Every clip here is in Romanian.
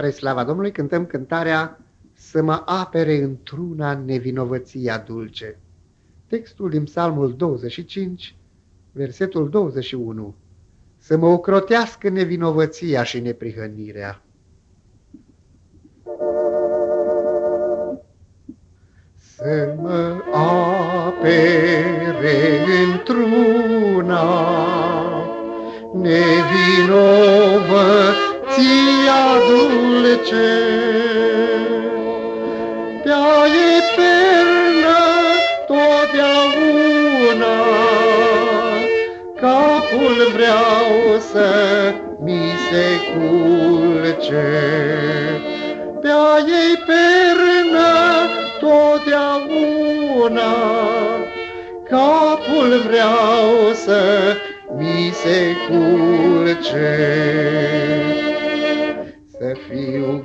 Spre slava Domnului cântăm cântarea Să mă apere într-una nevinovăția dulce. Textul din psalmul 25, versetul 21. Să mă ocrotească nevinovăția și neprihănirea. Să mă apere într-una nevinovăția ția dulce, Pe-a eternă totdeauna, Capul vreau să mi se culce. Pe-a ei pernă totdeauna, Capul vreau să mi se culce. să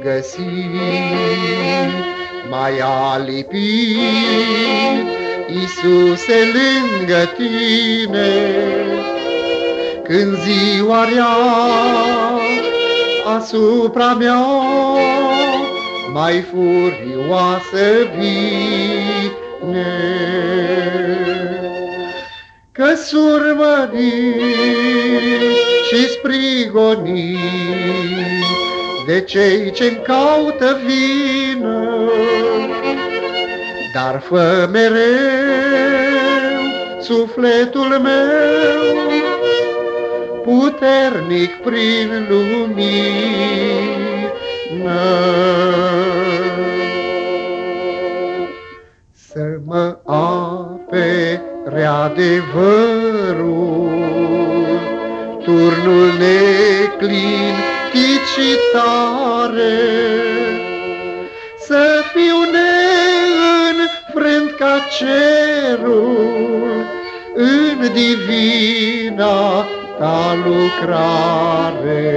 fiu găsit, mai alipit, Iisuse lângă tine, când ziua rea asupra mea mai furioasă vine. Că surmărit și sprigonit de cei ce-mi caută vină, dar fă mereu sufletul meu puternic prin lumină. Să mă apere adevărul, turnul neclin citit și tare, să fiu neînfrânt ca cerul în divina ta lucrare.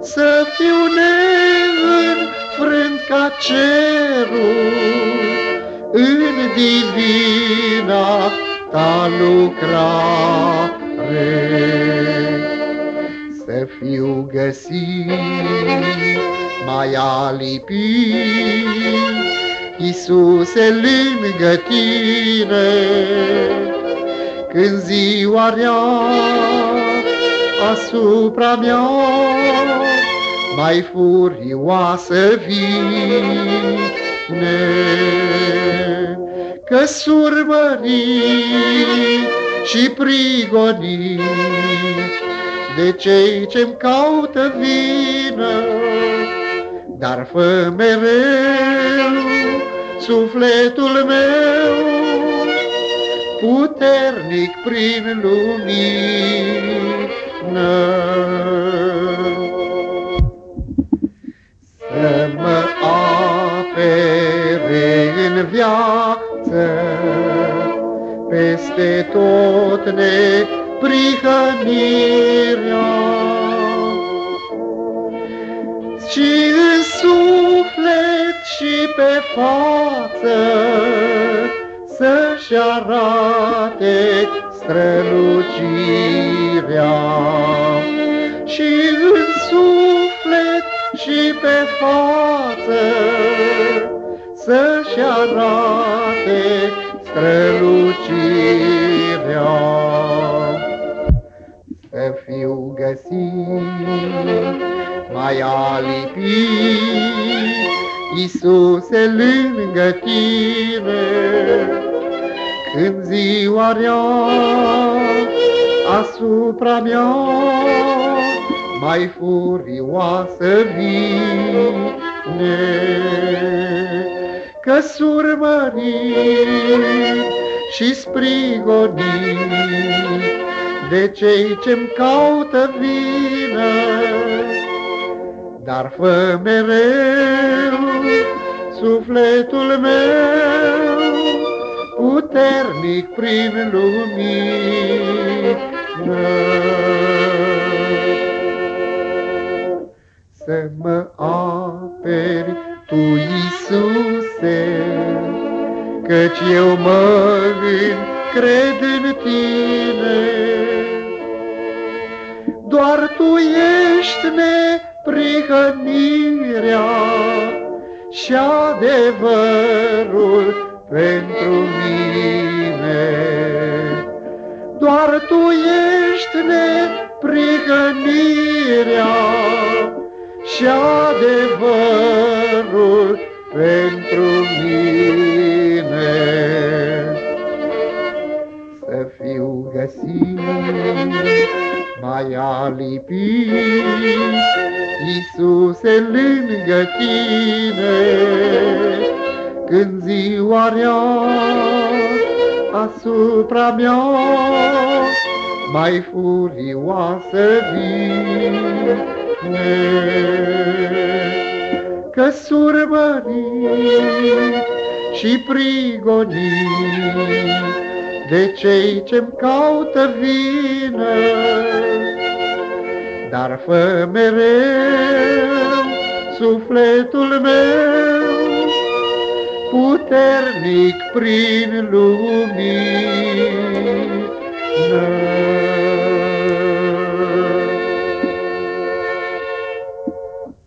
Să fiu neînfrânt ca cerul în divina ta lucrare să fiu găsit mai alipit. Iisuse lângă tine, când ziua rea asupra mea mai furioasă vine, că surmărit și prigonit de cei ce-mi caută vină, dar fă mereu sufletul meu puternic prin lumină. Să mă apere în viață peste tot ne prihănirea. Și în suflet și pe față să-și arate strălucirea. Și în suflet și pe față să-și arate strălucirea mai alipit, Iisuse lângă tine, când ziua rea asupra mea mai furioasă vine, că surmărit și sprigonit de cei ce-mi caută vină, dar fă mereu sufletul meu puternic prin lumină. Să mă aperi tu, Iisuse, căci eu mă încred în tine. Doar Tu ești prihănirea și adevărul pentru mine. Doar Tu ești neprihănirea și adevărul pentru mine. Să fiu găsit mai alipit, Iisuse lângă tine, când ziua rea asupra mea mai furioasă vine. Că surmărit și prigonit de cei ce-mi caută vină, dar fă mereu sufletul meu puternic prin lumină.